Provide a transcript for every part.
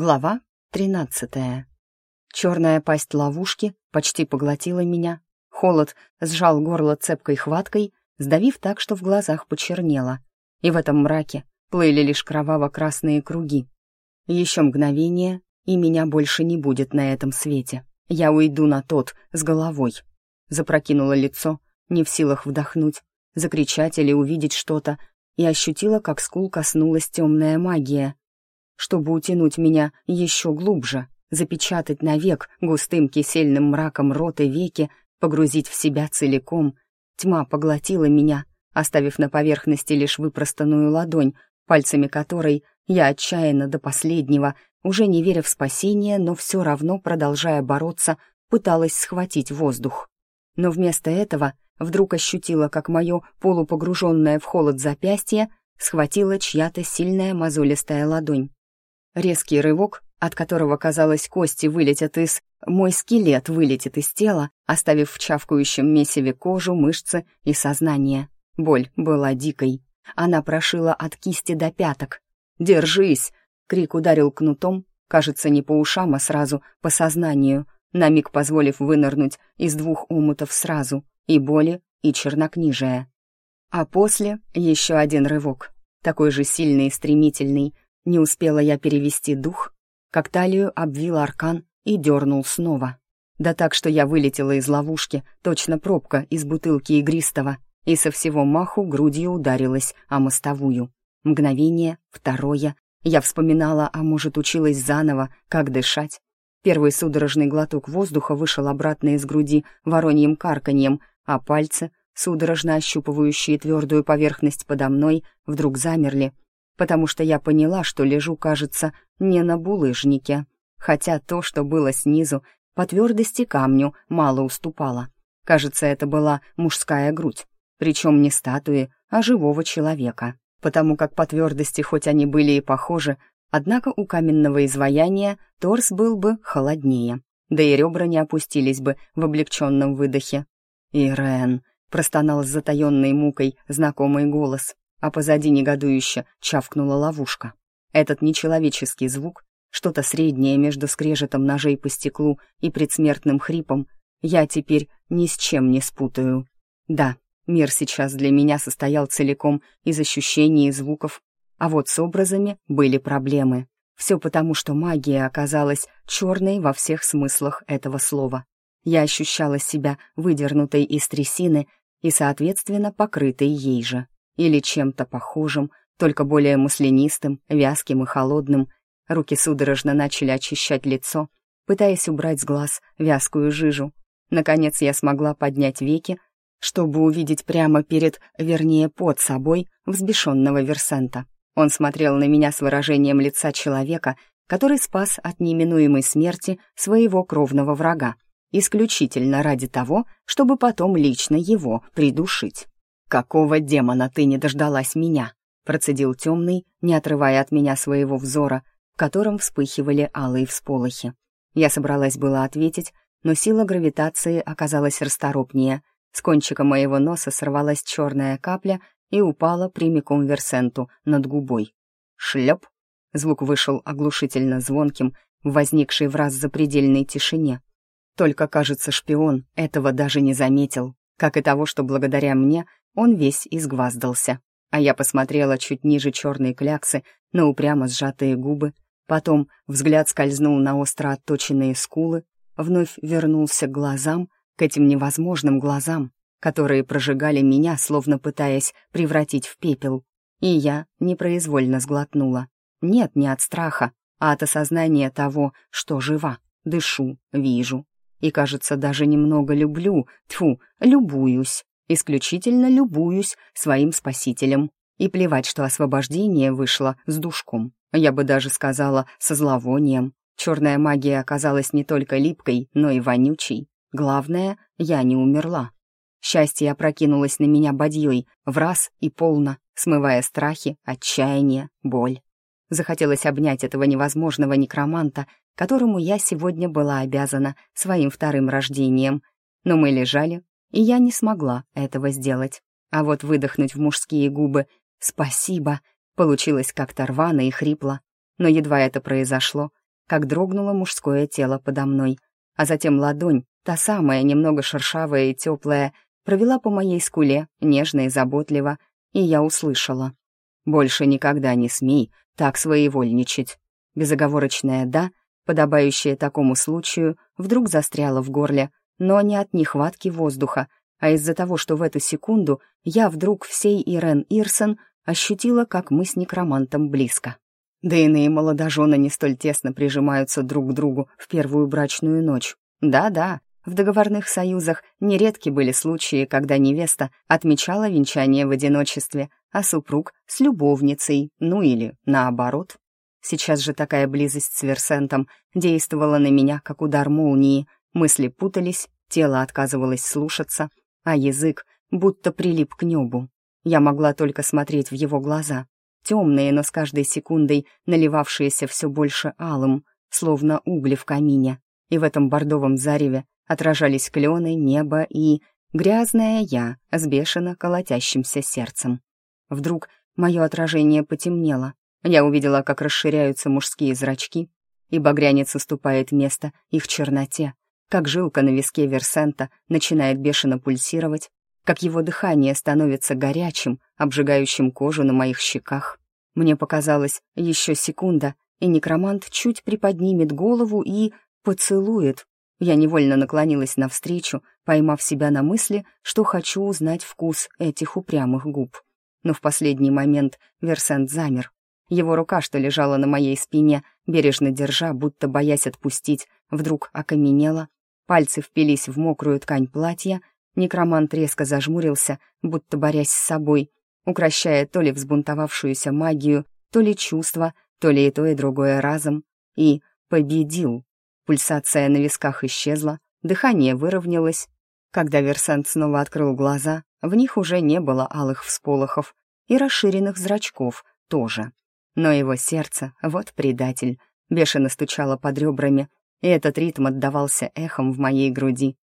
Глава тринадцатая. Черная пасть ловушки почти поглотила меня. Холод сжал горло цепкой хваткой, сдавив так, что в глазах почернело. И в этом мраке плыли лишь кроваво-красные круги. Еще мгновение, и меня больше не будет на этом свете. Я уйду на тот с головой. Запрокинула лицо, не в силах вдохнуть, закричать или увидеть что-то, и ощутила, как скул коснулась темная магия — чтобы утянуть меня еще глубже, запечатать навек густым кисельным мраком рот и веки, погрузить в себя целиком. Тьма поглотила меня, оставив на поверхности лишь выпростанную ладонь, пальцами которой я отчаянно до последнего, уже не веря в спасение, но все равно, продолжая бороться, пыталась схватить воздух. Но вместо этого вдруг ощутила, как мое полупогруженное в холод запястье схватила чья-то сильная мозолистая ладонь. Резкий рывок, от которого, казалось, кости вылетят из... Мой скелет вылетит из тела, оставив в чавкающем месиве кожу, мышцы и сознание. Боль была дикой. Она прошила от кисти до пяток. «Держись!» — крик ударил кнутом, кажется, не по ушам, а сразу по сознанию, на миг позволив вынырнуть из двух омутов сразу, и боли, и чернокнижия. А после еще один рывок, такой же сильный и стремительный, не успела я перевести дух, как талию обвил аркан и дернул снова. Да так, что я вылетела из ловушки, точно пробка из бутылки игристого, и со всего маху грудью ударилась о мостовую. Мгновение, второе. Я вспоминала, а может, училась заново, как дышать. Первый судорожный глоток воздуха вышел обратно из груди вороньим карканьем, а пальцы, судорожно ощупывающие твердую поверхность подо мной, вдруг замерли, потому что я поняла, что лежу, кажется, не на булыжнике, хотя то, что было снизу, по твердости камню мало уступало. Кажется, это была мужская грудь, причем не статуи, а живого человека, потому как по твердости хоть они были и похожи, однако у каменного изваяния торс был бы холоднее, да и ребра не опустились бы в облегченном выдохе. «Ирен», — простонал с затаенной мукой знакомый голос, а позади негодующе чавкнула ловушка. Этот нечеловеческий звук, что-то среднее между скрежетом ножей по стеклу и предсмертным хрипом, я теперь ни с чем не спутаю. Да, мир сейчас для меня состоял целиком из ощущений и звуков, а вот с образами были проблемы. Все потому, что магия оказалась черной во всех смыслах этого слова. Я ощущала себя выдернутой из трясины и, соответственно, покрытой ей же или чем-то похожим, только более маслянистым, вязким и холодным. Руки судорожно начали очищать лицо, пытаясь убрать с глаз вязкую жижу. Наконец я смогла поднять веки, чтобы увидеть прямо перед, вернее, под собой, взбешенного Версента. Он смотрел на меня с выражением лица человека, который спас от неминуемой смерти своего кровного врага, исключительно ради того, чтобы потом лично его придушить. «Какого демона ты не дождалась меня?» процедил темный, не отрывая от меня своего взора, в котором вспыхивали алые всполохи. Я собралась было ответить, но сила гравитации оказалась расторопнее. С кончика моего носа сорвалась черная капля и упала прямиком Версенту над губой. Шлеп! Звук вышел оглушительно звонким, возникший в раз запредельной тишине. Только, кажется, шпион этого даже не заметил, как и того, что благодаря мне он весь изгваздался. А я посмотрела чуть ниже черной кляксы на упрямо сжатые губы, потом взгляд скользнул на остро отточенные скулы, вновь вернулся к глазам, к этим невозможным глазам, которые прожигали меня, словно пытаясь превратить в пепел. И я непроизвольно сглотнула. Нет, не от страха, а от осознания того, что жива, дышу, вижу. И, кажется, даже немного люблю, тьфу, любуюсь исключительно любуюсь своим спасителем. И плевать, что освобождение вышло с душком. Я бы даже сказала, со зловонием. Черная магия оказалась не только липкой, но и вонючей. Главное, я не умерла. Счастье опрокинулось на меня бадьей, в раз и полно, смывая страхи, отчаяние, боль. Захотелось обнять этого невозможного некроманта, которому я сегодня была обязана своим вторым рождением. Но мы лежали, и я не смогла этого сделать. А вот выдохнуть в мужские губы «спасибо» получилось как-то рвано и хрипло. Но едва это произошло, как дрогнуло мужское тело подо мной, а затем ладонь, та самая, немного шершавая и теплая, провела по моей скуле, нежно и заботливо, и я услышала. «Больше никогда не смей так своевольничать». Безоговорочное «да», подобающее такому случаю, вдруг застряло в горле, но не от нехватки воздуха, а из-за того, что в эту секунду я вдруг всей Ирен Ирсон ощутила, как мы с некромантом близко. Да иные молодожены не столь тесно прижимаются друг к другу в первую брачную ночь. Да-да, в договорных союзах нередки были случаи, когда невеста отмечала венчание в одиночестве, а супруг — с любовницей, ну или наоборот. Сейчас же такая близость с Версентом действовала на меня, как удар молнии. Мысли путались, тело отказывалось слушаться, а язык будто прилип к небу. Я могла только смотреть в его глаза, темные, но с каждой секундой наливавшиеся все больше алым, словно угли в камине. И в этом бордовом зареве отражались клены, небо и грязная я с бешено колотящимся сердцем. Вдруг мое отражение потемнело. Я увидела, как расширяются мужские зрачки, и багрянец уступает место их черноте, как жилка на виске Версента начинает бешено пульсировать, как его дыхание становится горячим, обжигающим кожу на моих щеках. Мне показалось еще секунда, и некромант чуть приподнимет голову и поцелует. Я невольно наклонилась навстречу, поймав себя на мысли, что хочу узнать вкус этих упрямых губ. Но в последний момент Версент замер. Его рука, что лежала на моей спине, бережно держа, будто боясь отпустить, вдруг окаменела. Пальцы впились в мокрую ткань платья, Некромант резко зажмурился, будто борясь с собой, укращая то ли взбунтовавшуюся магию, то ли чувства, то ли и то, и другое разом. И победил. Пульсация на висках исчезла, дыхание выровнялось. Когда Версант снова открыл глаза, в них уже не было алых всполохов и расширенных зрачков тоже. Но его сердце, вот предатель, бешено стучало под ребрами, и этот ритм отдавался эхом в моей груди.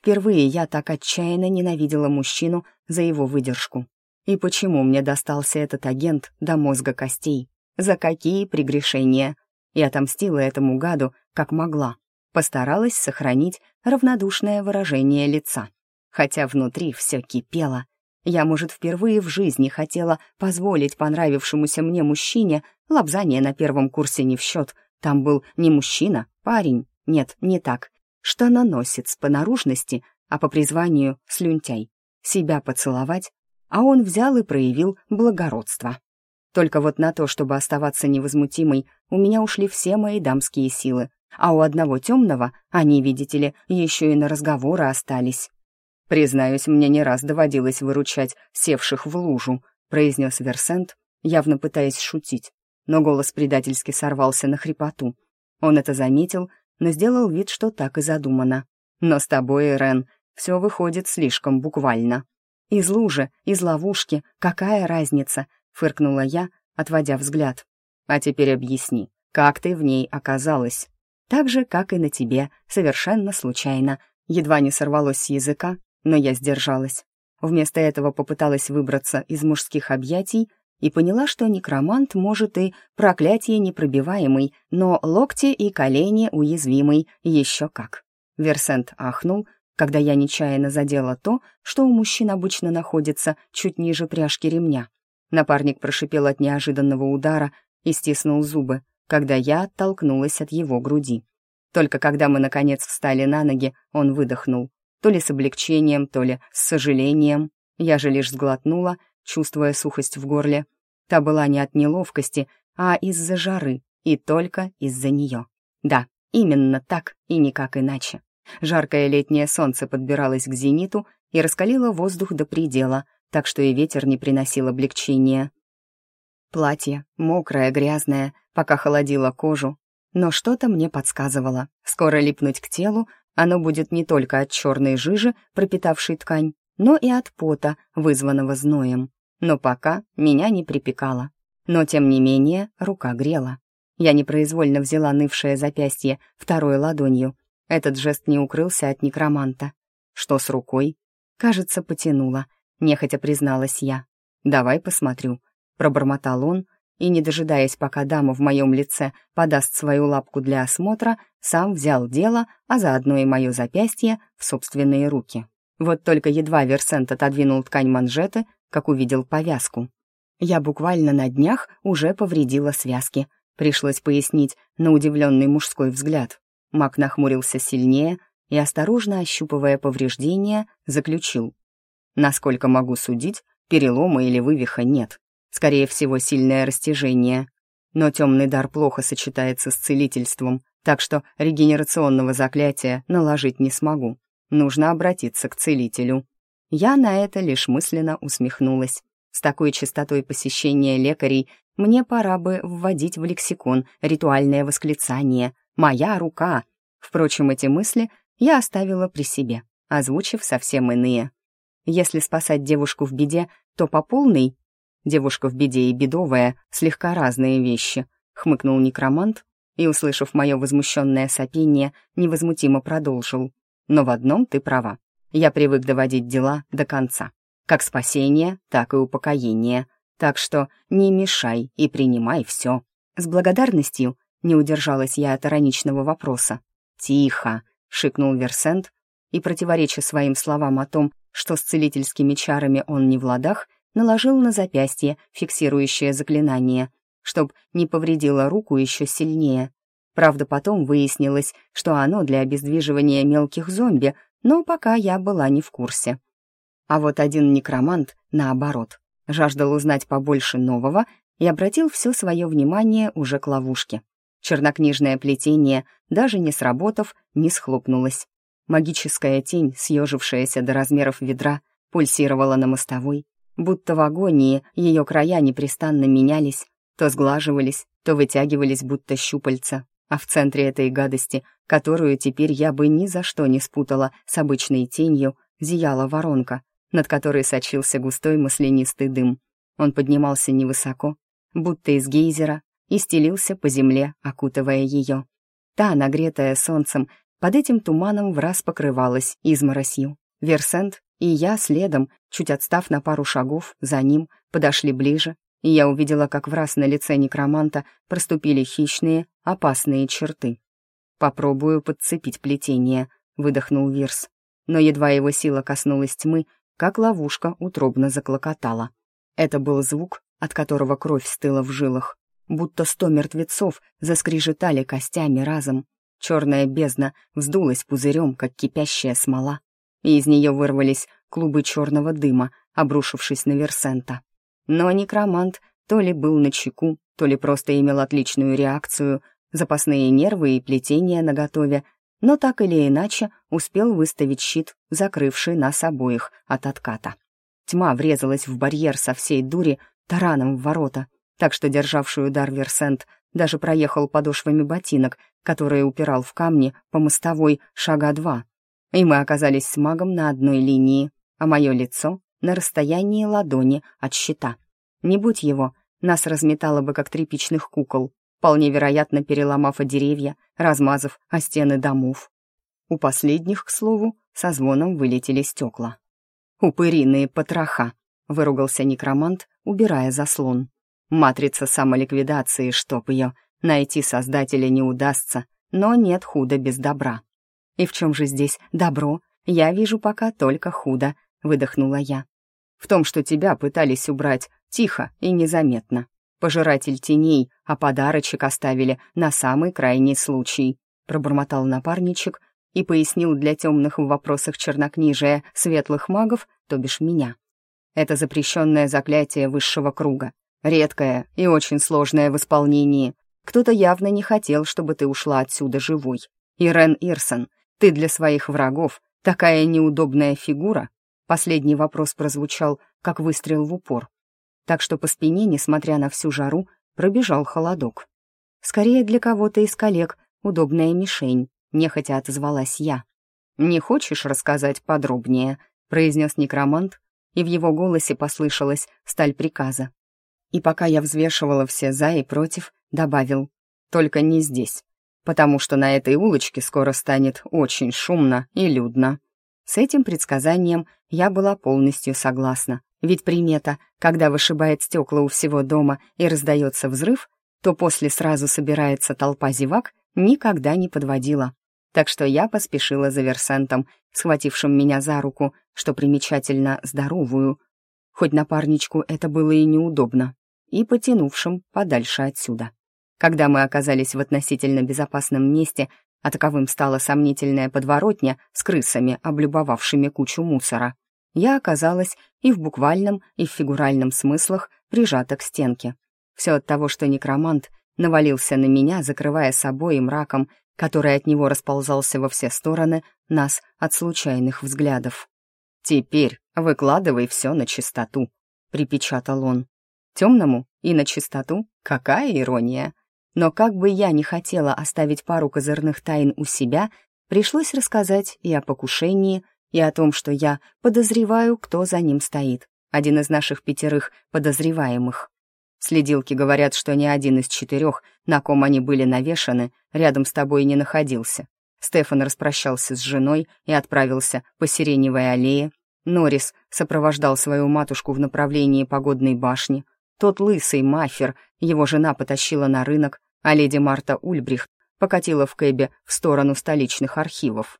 Впервые я так отчаянно ненавидела мужчину за его выдержку. И почему мне достался этот агент до мозга костей? За какие прегрешения? И отомстила этому гаду, как могла. Постаралась сохранить равнодушное выражение лица. Хотя внутри все кипело. Я, может, впервые в жизни хотела позволить понравившемуся мне мужчине лапзание на первом курсе не в счет. Там был не мужчина, парень. Нет, не так что наносит по наружности, а по призванию слюнтяй. Себя поцеловать, а он взял и проявил благородство. Только вот на то, чтобы оставаться невозмутимой, у меня ушли все мои дамские силы, а у одного темного они, видите ли, еще и на разговоры остались. «Признаюсь, мне не раз доводилось выручать севших в лужу», произнес Версент, явно пытаясь шутить, но голос предательски сорвался на хрипоту. Он это заметил но сделал вид, что так и задумано. Но с тобой, Рен, все выходит слишком буквально. Из лужи, из ловушки, какая разница? Фыркнула я, отводя взгляд. А теперь объясни, как ты в ней оказалась? Так же, как и на тебе, совершенно случайно. Едва не сорвалось с языка, но я сдержалась. Вместо этого попыталась выбраться из мужских объятий и поняла, что некромант может и проклятие непробиваемый, но локти и колени уязвимый еще как. Версент ахнул, когда я нечаянно задела то, что у мужчин обычно находится чуть ниже пряжки ремня. Напарник прошипел от неожиданного удара и стиснул зубы, когда я оттолкнулась от его груди. Только когда мы, наконец, встали на ноги, он выдохнул. То ли с облегчением, то ли с сожалением. Я же лишь сглотнула чувствуя сухость в горле. Та была не от неловкости, а из-за жары, и только из-за нее. Да, именно так и никак иначе. Жаркое летнее солнце подбиралось к зениту и раскалило воздух до предела, так что и ветер не приносил облегчения. Платье, мокрое, грязное, пока холодило кожу, но что-то мне подсказывало. Скоро липнуть к телу оно будет не только от черной жижи, пропитавшей ткань, но и от пота, вызванного зноем но пока меня не припекало. Но, тем не менее, рука грела. Я непроизвольно взяла нывшее запястье второй ладонью. Этот жест не укрылся от некроманта. Что с рукой? Кажется, потянула. Нехотя призналась я. «Давай посмотрю», — пробормотал он, и, не дожидаясь, пока дама в моем лице подаст свою лапку для осмотра, сам взял дело, а заодно и мое запястье, в собственные руки. Вот только едва Версент отодвинул ткань манжеты, как увидел повязку. Я буквально на днях уже повредила связки. Пришлось пояснить на удивленный мужской взгляд. Мак нахмурился сильнее и, осторожно ощупывая повреждения, заключил. Насколько могу судить, перелома или вывиха нет. Скорее всего, сильное растяжение. Но темный дар плохо сочетается с целительством, так что регенерационного заклятия наложить не смогу. Нужно обратиться к целителю. Я на это лишь мысленно усмехнулась. С такой частотой посещения лекарей мне пора бы вводить в лексикон ритуальное восклицание «Моя рука!». Впрочем, эти мысли я оставила при себе, озвучив совсем иные. Если спасать девушку в беде, то по полной Девушка в беде и бедовая — слегка разные вещи», — хмыкнул некромант и, услышав мое возмущенное сопение, невозмутимо продолжил. «Но в одном ты права. Я привык доводить дела до конца. Как спасение, так и упокоение. Так что не мешай и принимай все». С благодарностью не удержалась я от ироничного вопроса. «Тихо!» — шикнул Версент, и, противореча своим словам о том, что с целительскими чарами он не в ладах, наложил на запястье фиксирующее заклинание, чтоб не повредило руку еще сильнее. Правда, потом выяснилось, что оно для обездвиживания мелких зомби, но пока я была не в курсе. А вот один некромант, наоборот, жаждал узнать побольше нового и обратил все свое внимание уже к ловушке. Чернокнижное плетение, даже не сработав, не схлопнулось. Магическая тень, съежившаяся до размеров ведра, пульсировала на мостовой, Будто в агонии ее края непрестанно менялись, то сглаживались, то вытягивались, будто щупальца. А в центре этой гадости, которую теперь я бы ни за что не спутала с обычной тенью, зияла воронка, над которой сочился густой маслянистый дым. Он поднимался невысоко, будто из гейзера, и стелился по земле, окутывая ее. Та, нагретая солнцем, под этим туманом враз покрывалась изморосью. Версент и я следом, чуть отстав на пару шагов, за ним, подошли ближе, я увидела, как в раз на лице некроманта проступили хищные, опасные черты. «Попробую подцепить плетение», — выдохнул Вирс. Но едва его сила коснулась тьмы, как ловушка утробно заклокотала. Это был звук, от которого кровь стыла в жилах, будто сто мертвецов заскрежетали костями разом. Черная бездна вздулась пузырем, как кипящая смола, и из нее вырвались клубы черного дыма, обрушившись на Версента. Но некромант то ли был на чеку, то ли просто имел отличную реакцию, запасные нервы и плетения наготове, но так или иначе успел выставить щит, закрывший нас обоих от отката. Тьма врезалась в барьер со всей дури тараном в ворота, так что державший удар Версент даже проехал подошвами ботинок, которые упирал в камни по мостовой шага два, и мы оказались с магом на одной линии, а мое лицо на расстоянии ладони от щита. Не будь его, нас разметало бы как тряпичных кукол, вполне вероятно переломав о деревья, размазав о стены домов. У последних, к слову, со звоном вылетели стекла. «Упыриные потроха», — выругался некромант, убирая заслон. «Матрица самоликвидации, чтоб ее, найти создателя не удастся, но нет худа без добра». «И в чем же здесь добро? Я вижу пока только худо», — выдохнула я. «В том, что тебя пытались убрать тихо и незаметно. Пожиратель теней, а подарочек оставили на самый крайний случай», — пробормотал напарничек и пояснил для темных в вопросах чернокнижия светлых магов, то бишь меня. Это запрещенное заклятие высшего круга, редкое и очень сложное в исполнении. Кто-то явно не хотел, чтобы ты ушла отсюда живой. Ирен Ирсон, ты для своих врагов такая неудобная фигура?» Последний вопрос прозвучал, как выстрел в упор. Так что по спине, несмотря на всю жару, пробежал холодок. Скорее для кого-то из коллег удобная мишень, нехотя отозвалась я. «Не хочешь рассказать подробнее?» — произнес некромант, и в его голосе послышалась сталь приказа. И пока я взвешивала все «за» и «против», добавил «Только не здесь потому что на этой улочке скоро станет очень шумно и людно. С этим предсказанием я была полностью согласна, Ведь примета, когда вышибает стекла у всего дома и раздается взрыв, то после сразу собирается толпа зевак, никогда не подводила. Так что я поспешила за Версентом, схватившим меня за руку, что примечательно здоровую, хоть напарничку это было и неудобно, и потянувшим подальше отсюда. Когда мы оказались в относительно безопасном месте, а таковым стала сомнительная подворотня с крысами, облюбовавшими кучу мусора, я оказалась и в буквальном, и в фигуральном смыслах прижата к стенке. Все от того, что некромант навалился на меня, закрывая собой и мраком, который от него расползался во все стороны, нас от случайных взглядов. «Теперь выкладывай все на чистоту», — припечатал он. «Темному и на чистоту? Какая ирония!» Но как бы я ни хотела оставить пару козырных тайн у себя, пришлось рассказать и о покушении, и о том, что я подозреваю, кто за ним стоит. Один из наших пятерых подозреваемых. Следилки говорят, что ни один из четырех, на ком они были навешаны, рядом с тобой не находился. Стефан распрощался с женой и отправился по Сиреневой аллее. Норрис сопровождал свою матушку в направлении погодной башни. Тот лысый мафер, его жена потащила на рынок, а леди Марта Ульбрихт покатила в кэбе в сторону столичных архивов.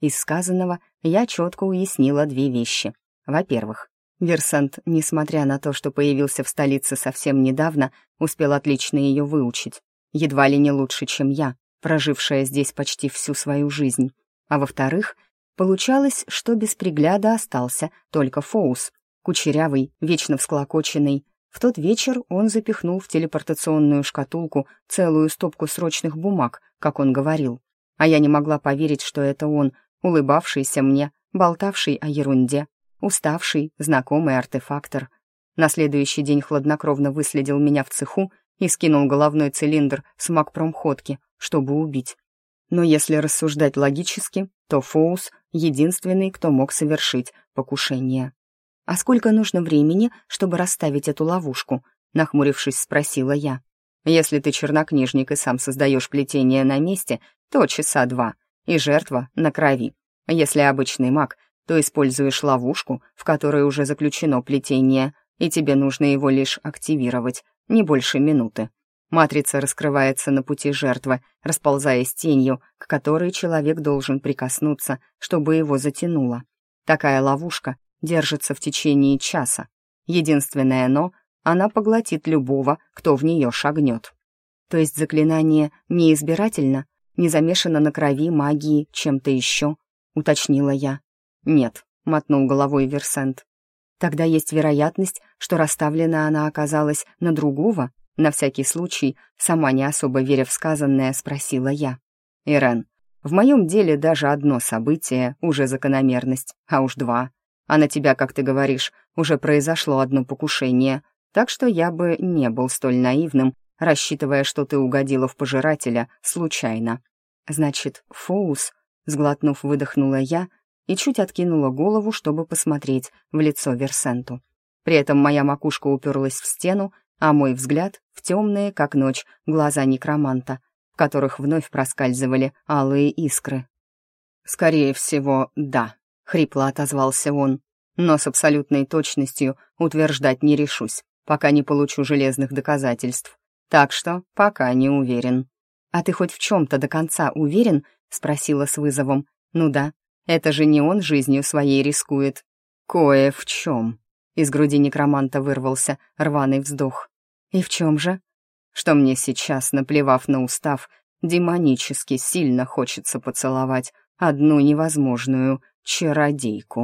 Из сказанного я четко уяснила две вещи. Во-первых, Версант, несмотря на то, что появился в столице совсем недавно, успел отлично ее выучить. Едва ли не лучше, чем я, прожившая здесь почти всю свою жизнь. А во-вторых, получалось, что без пригляда остался только Фоус, кучерявый, вечно всклокоченный. В тот вечер он запихнул в телепортационную шкатулку целую стопку срочных бумаг, как он говорил. А я не могла поверить, что это он, улыбавшийся мне, болтавший о ерунде, уставший, знакомый артефактор. На следующий день хладнокровно выследил меня в цеху и скинул головной цилиндр с макпромходки, чтобы убить. Но если рассуждать логически, то Фоус — единственный, кто мог совершить покушение. «А сколько нужно времени, чтобы расставить эту ловушку?» — нахмурившись, спросила я. «Если ты чернокнижник и сам создаешь плетение на месте, то часа два, и жертва на крови. Если обычный маг, то используешь ловушку, в которой уже заключено плетение, и тебе нужно его лишь активировать, не больше минуты. Матрица раскрывается на пути жертвы, расползаясь тенью, к которой человек должен прикоснуться, чтобы его затянуло. Такая ловушка держится в течение часа. Единственное «но» — она поглотит любого, кто в нее шагнет. То есть заклинание неизбирательно, не замешано на крови, магии, чем-то еще, уточнила я. Нет, мотнул головой Версент. Тогда есть вероятность, что расставлена она оказалась на другого, на всякий случай, сама не особо веря в сказанное, спросила я. «Ирен, в моем деле даже одно событие — уже закономерность, а уж два. А на тебя, как ты говоришь, уже произошло одно покушение, так что я бы не был столь наивным, рассчитывая, что ты угодила в пожирателя случайно. Значит, Фоус, сглотнув, выдохнула я и чуть откинула голову, чтобы посмотреть в лицо Версенту. При этом моя макушка уперлась в стену, а мой взгляд — в темные, как ночь, глаза некроманта, в которых вновь проскальзывали алые искры. «Скорее всего, да», — хрипло отозвался он, «но с абсолютной точностью утверждать не решусь, пока не получу железных доказательств. Так что пока не уверен». «А ты хоть в чем-то до конца уверен?» — спросила с вызовом. «Ну да, это же не он жизнью своей рискует». «Кое в чем». Из груди некроманта вырвался рваный вздох. «И в чем же?» «Что мне сейчас, наплевав на устав, демонически сильно хочется поцеловать одну невозможную чародейку».